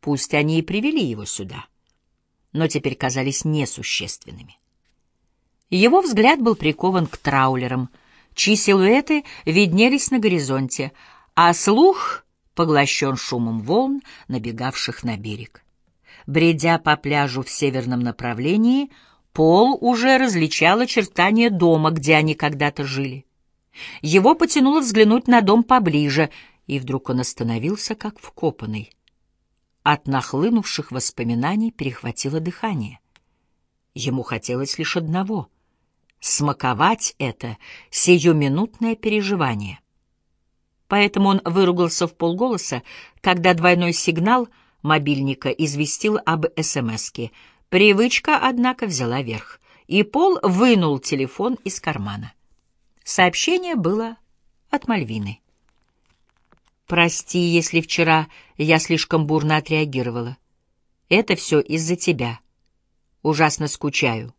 Пусть они и привели его сюда, но теперь казались несущественными. Его взгляд был прикован к траулерам, чьи силуэты виднелись на горизонте, а слух поглощен шумом волн, набегавших на берег. Бредя по пляжу в северном направлении, Пол уже различал очертания дома, где они когда-то жили. Его потянуло взглянуть на дом поближе, и вдруг он остановился, как вкопанный. От нахлынувших воспоминаний перехватило дыхание. Ему хотелось лишь одного — смаковать это сиюминутное переживание. Поэтому он выругался в полголоса, когда двойной сигнал мобильника известил об СМСке. Привычка, однако, взяла верх, и Пол вынул телефон из кармана. Сообщение было от Мальвины. «Прости, если вчера я слишком бурно отреагировала. Это все из-за тебя. Ужасно скучаю.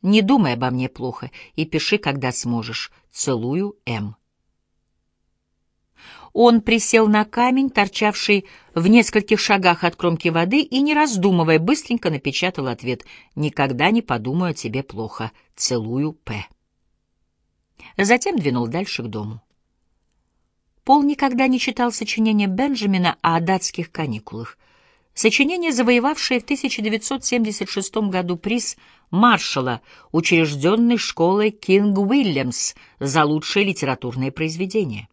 Не думай обо мне плохо и пиши, когда сможешь. Целую, М». Он присел на камень, торчавший в нескольких шагах от кромки воды, и, не раздумывая, быстренько напечатал ответ «Никогда не подумаю о тебе плохо. Целую, П». Затем двинул дальше к дому. Пол никогда не читал сочинения Бенджамина о датских каникулах. Сочинение, завоевавшее в 1976 году приз Маршалла, учрежденный школой Кинг Уильямс за лучшее литературное произведение.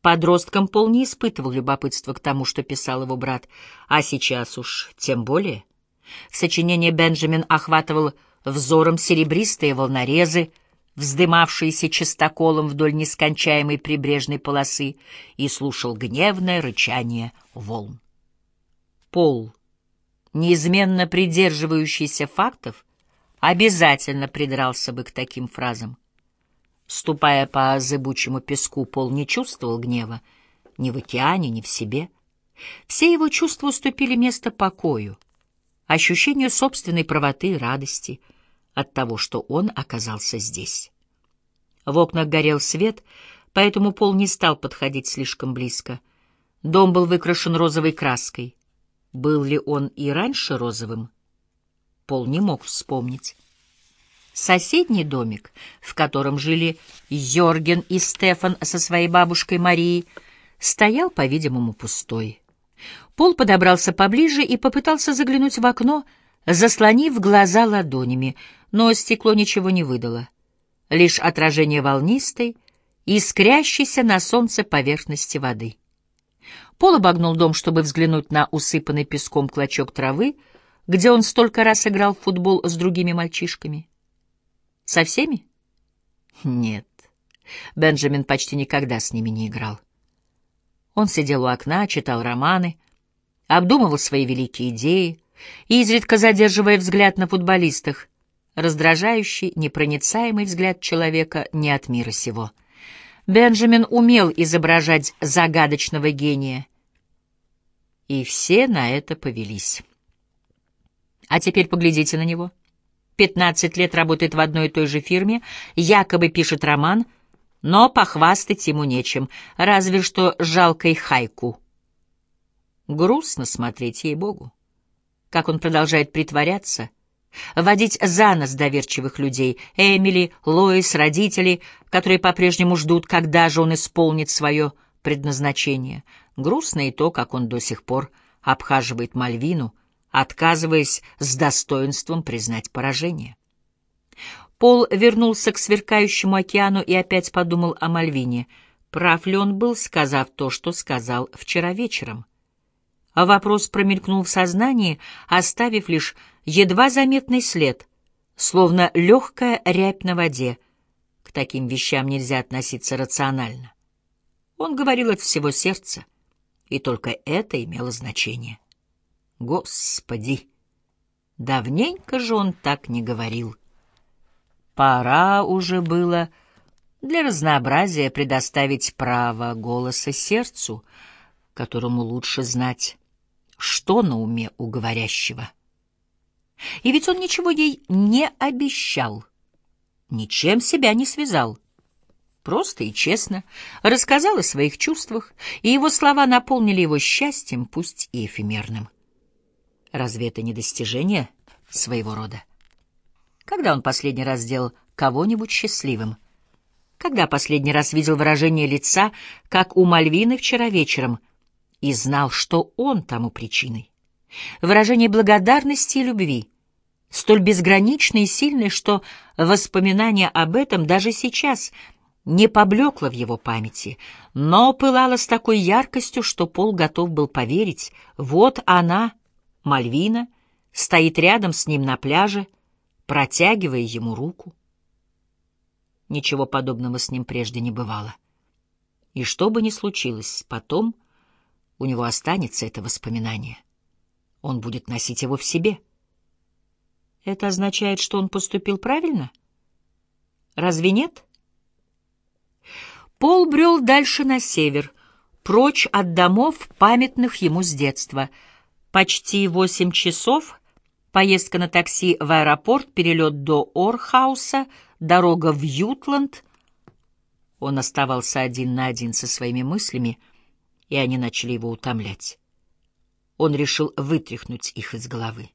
Подростком Пол не испытывал любопытства к тому, что писал его брат, а сейчас уж тем более. Сочинение Бенджамин охватывал взором серебристые волнорезы, вздымавшиеся частоколом вдоль нескончаемой прибрежной полосы, и слушал гневное рычание волн. Пол, неизменно придерживающийся фактов, обязательно придрался бы к таким фразам. Ступая по зыбучему песку, Пол не чувствовал гнева ни в океане, ни в себе. Все его чувства уступили место покою, ощущению собственной правоты и радости — от того, что он оказался здесь. В окнах горел свет, поэтому Пол не стал подходить слишком близко. Дом был выкрашен розовой краской. Был ли он и раньше розовым? Пол не мог вспомнить. Соседний домик, в котором жили Йорген и Стефан со своей бабушкой Марией, стоял, по-видимому, пустой. Пол подобрался поближе и попытался заглянуть в окно, заслонив глаза ладонями, но стекло ничего не выдало. Лишь отражение волнистой, искрящейся на солнце поверхности воды. Пол обогнул дом, чтобы взглянуть на усыпанный песком клочок травы, где он столько раз играл в футбол с другими мальчишками. Со всеми? Нет. Бенджамин почти никогда с ними не играл. Он сидел у окна, читал романы, обдумывал свои великие идеи, изредка задерживая взгляд на футболистах, раздражающий, непроницаемый взгляд человека не от мира сего. Бенджамин умел изображать загадочного гения, и все на это повелись. А теперь поглядите на него. Пятнадцать лет работает в одной и той же фирме, якобы пишет роман, но похвастать ему нечем, разве что жалкой хайку. Грустно смотреть ей-богу. Как он продолжает притворяться — водить за нос доверчивых людей, Эмили, Лоис, родители, которые по-прежнему ждут, когда же он исполнит свое предназначение. Грустно и то, как он до сих пор обхаживает Мальвину, отказываясь с достоинством признать поражение. Пол вернулся к сверкающему океану и опять подумал о Мальвине. Прав ли он был, сказав то, что сказал вчера вечером? А вопрос промелькнул в сознании, оставив лишь едва заметный след, словно легкая рябь на воде. К таким вещам нельзя относиться рационально. Он говорил от всего сердца, и только это имело значение. Господи! Давненько же он так не говорил. Пора уже было для разнообразия предоставить право голоса сердцу, которому лучше знать, что на уме у говорящего. И ведь он ничего ей не обещал, ничем себя не связал. просто и честно, рассказал о своих чувствах, и его слова наполнили его счастьем, пусть и эфемерным. Разве это не достижение своего рода? Когда он последний раз сделал кого-нибудь счастливым? Когда последний раз видел выражение лица, как у Мальвины вчера вечером, и знал, что он тому причиной? Выражение благодарности и любви — столь безграничное и сильное, что воспоминание об этом даже сейчас не поблекло в его памяти, но пылало с такой яркостью, что Пол готов был поверить. Вот она, Мальвина, стоит рядом с ним на пляже, протягивая ему руку. Ничего подобного с ним прежде не бывало. И что бы ни случилось потом, у него останется это воспоминание. Он будет носить его в себе — это означает, что он поступил правильно? Разве нет? Пол брел дальше на север, прочь от домов, памятных ему с детства. Почти восемь часов, поездка на такси в аэропорт, перелет до Орхауса, дорога в Ютланд. Он оставался один на один со своими мыслями, и они начали его утомлять. Он решил вытряхнуть их из головы.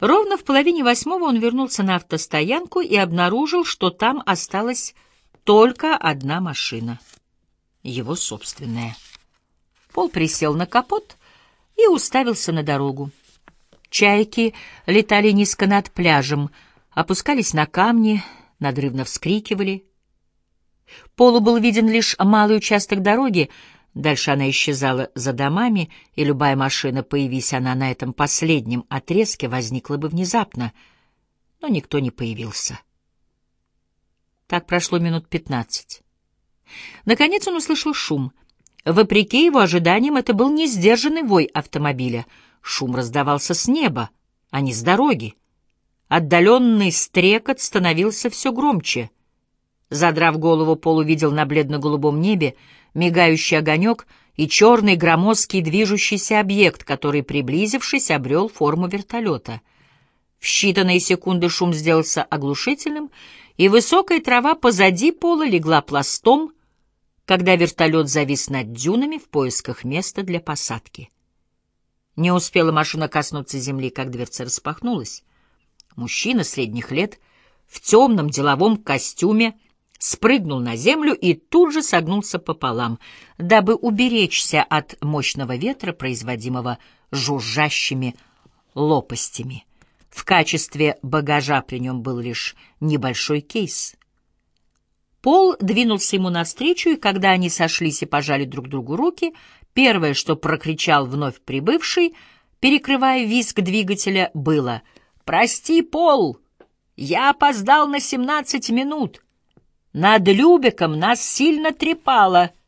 Ровно в половине восьмого он вернулся на автостоянку и обнаружил, что там осталась только одна машина. Его собственная. Пол присел на капот и уставился на дорогу. Чайки летали низко над пляжем, опускались на камни, надрывно вскрикивали. Полу был виден лишь малый участок дороги, Дальше она исчезала за домами, и любая машина, появись она на этом последнем отрезке, возникла бы внезапно. Но никто не появился. Так прошло минут пятнадцать. Наконец он услышал шум. Вопреки его ожиданиям, это был не сдержанный вой автомобиля. Шум раздавался с неба, а не с дороги. Отдаленный стрекот становился все громче. Задрав голову, Пол увидел на бледно-голубом небе мигающий огонек и черный громоздкий движущийся объект, который, приблизившись, обрел форму вертолета. В считанные секунды шум сделался оглушительным, и высокая трава позади пола легла пластом, когда вертолет завис над дюнами в поисках места для посадки. Не успела машина коснуться земли, как дверца распахнулась. Мужчина средних лет в темном деловом костюме — спрыгнул на землю и тут же согнулся пополам, дабы уберечься от мощного ветра, производимого жужжащими лопастями. В качестве багажа при нем был лишь небольшой кейс. Пол двинулся ему навстречу, и когда они сошлись и пожали друг другу руки, первое, что прокричал вновь прибывший, перекрывая визг двигателя, было «Прости, Пол, я опоздал на семнадцать минут». Над Любеком нас сильно трепало —